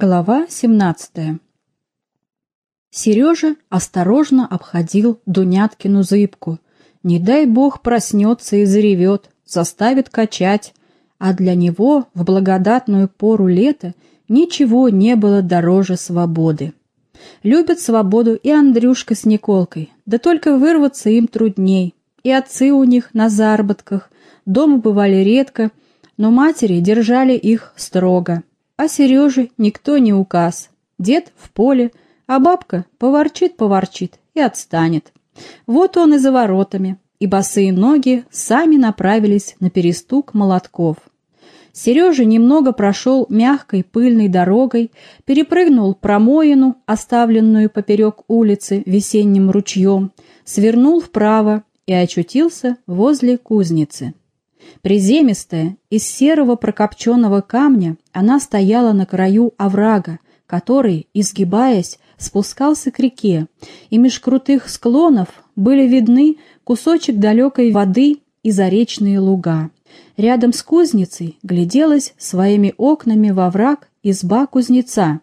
Глава 17 Сережа осторожно обходил Дуняткину зыбку. Не дай бог проснется и заревет, заставит качать. А для него в благодатную пору лета ничего не было дороже свободы. Любят свободу и Андрюшка с Николкой, да только вырваться им трудней. И отцы у них на заработках, дома бывали редко, но матери держали их строго. А Сереже никто не указ. Дед в поле, а бабка поворчит-поворчит и отстанет. Вот он и за воротами, и босые ноги сами направились на перестук молотков. Сережа немного прошел мягкой пыльной дорогой, перепрыгнул промоину, оставленную поперек улицы весенним ручьем, свернул вправо и очутился возле кузницы. Приземистая, из серого прокопченного камня, она стояла на краю оврага, который, изгибаясь, спускался к реке, и меж крутых склонов были видны кусочек далекой воды и заречные луга. Рядом с кузницей гляделась своими окнами во враг изба кузнеца.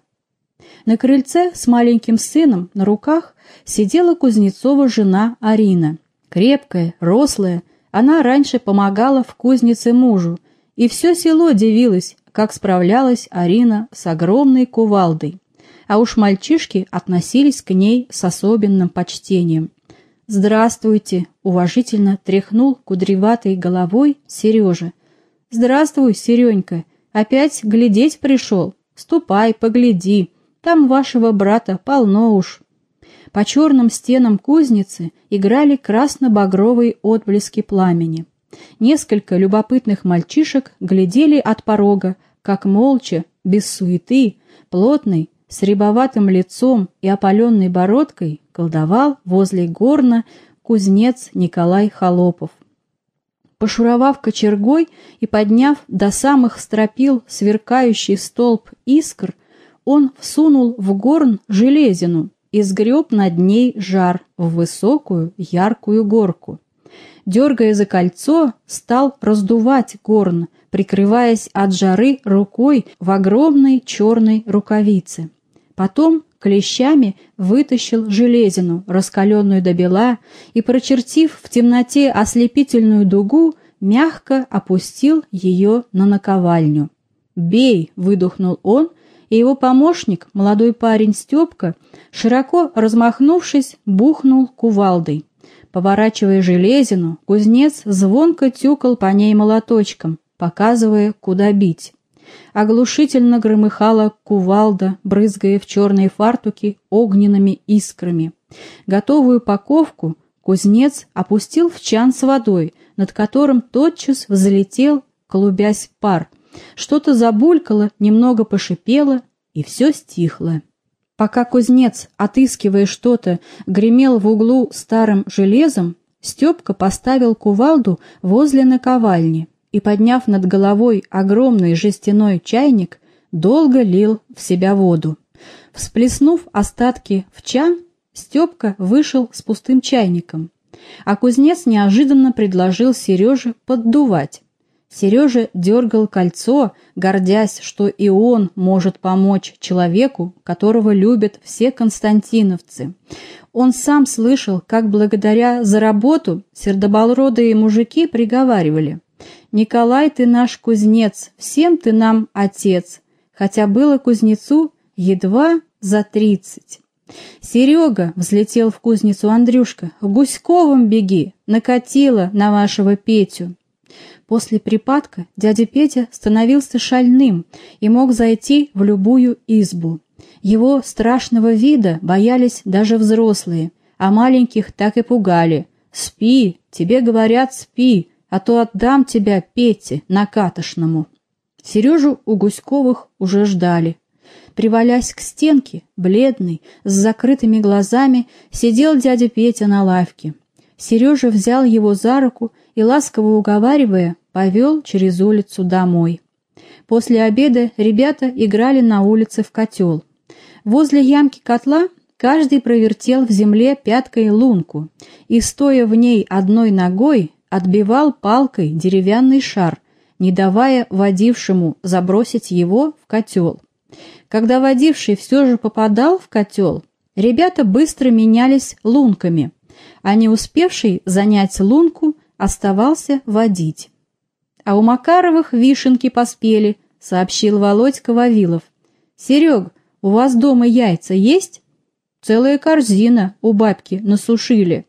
На крыльце с маленьким сыном на руках сидела Кузнецова жена Арина, крепкая, рослая, она раньше помогала в кузнице мужу, и все село дивилось, как справлялась Арина с огромной кувалдой. А уж мальчишки относились к ней с особенным почтением. «Здравствуйте!» — уважительно тряхнул кудреватой головой Сережа. «Здравствуй, Серенька! Опять глядеть пришел? Ступай, погляди, там вашего брата полно уж!» По черным стенам кузницы играли красно-багровые отблески пламени. Несколько любопытных мальчишек глядели от порога, как молча, без суеты, плотный, с рябоватым лицом и опаленной бородкой колдовал возле горна кузнец Николай Холопов. Пошуровав кочергой и подняв до самых стропил сверкающий столб искр, он всунул в горн железину, и сгреб над ней жар в высокую яркую горку. Дергая за кольцо, стал раздувать горн, прикрываясь от жары рукой в огромной черной рукавице. Потом клещами вытащил железину, раскаленную до бела, и, прочертив в темноте ослепительную дугу, мягко опустил ее на наковальню. «Бей!» — выдохнул он — и его помощник, молодой парень Степка, широко размахнувшись, бухнул кувалдой. Поворачивая железину, кузнец звонко тюкал по ней молоточком, показывая, куда бить. Оглушительно громыхала кувалда, брызгая в черные фартуки огненными искрами. Готовую упаковку кузнец опустил в чан с водой, над которым тотчас взлетел, клубясь пар, что-то забулькало, немного пошипело, и все стихло. Пока кузнец, отыскивая что-то, гремел в углу старым железом, Степка поставил кувалду возле наковальни и, подняв над головой огромный жестяной чайник, долго лил в себя воду. Всплеснув остатки в чан, Степка вышел с пустым чайником, а кузнец неожиданно предложил Сереже поддувать. Сережа дергал кольцо, гордясь, что и он может помочь человеку, которого любят все константиновцы. Он сам слышал, как благодаря за работу сердоболродые мужики приговаривали «Николай, ты наш кузнец, всем ты нам отец», хотя было кузнецу едва за тридцать. «Серега!» — взлетел в кузницу Андрюшка. «В Гуськовом беги! Накатила на вашего Петю!» После припадка дядя Петя становился шальным и мог зайти в любую избу. Его страшного вида боялись даже взрослые, а маленьких так и пугали. «Спи, тебе говорят, спи, а то отдам тебя Пете накатошному». Сережу у Гуськовых уже ждали. Привалясь к стенке, бледный, с закрытыми глазами, сидел дядя Петя на лавке. Сережа взял его за руку и, ласково уговаривая, повел через улицу домой. После обеда ребята играли на улице в котел. Возле ямки котла каждый провертел в земле пяткой лунку и, стоя в ней одной ногой, отбивал палкой деревянный шар, не давая водившему забросить его в котел. Когда водивший все же попадал в котел, ребята быстро менялись лунками, а не успевший занять лунку оставался водить. А у Макаровых вишенки поспели, сообщил Володька Вавилов. «Серег, у вас дома яйца есть?» «Целая корзина у бабки насушили».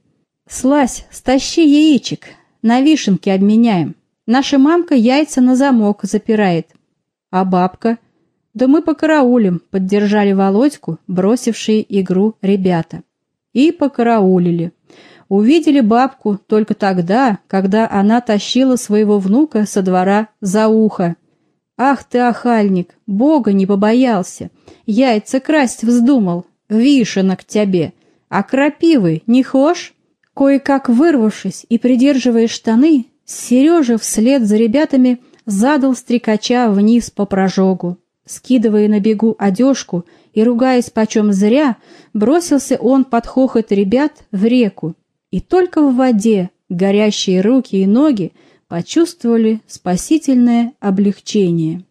«Слазь, стащи яичек, на вишенки обменяем. Наша мамка яйца на замок запирает». «А бабка?» «Да мы покараулим», — поддержали Володьку, бросившие игру ребята. И покараулили. Увидели бабку только тогда, когда она тащила своего внука со двора за ухо. «Ах ты, охальник, бога не побоялся! Яйца красть вздумал! Вишенок тебе! А крапивы не хошь?» Кое-как вырвавшись и придерживая штаны, Сережа вслед за ребятами задал стрекача вниз по прожогу. Скидывая на бегу одежку и ругаясь почем зря, бросился он под хохот ребят в реку. И только в воде горящие руки и ноги почувствовали спасительное облегчение.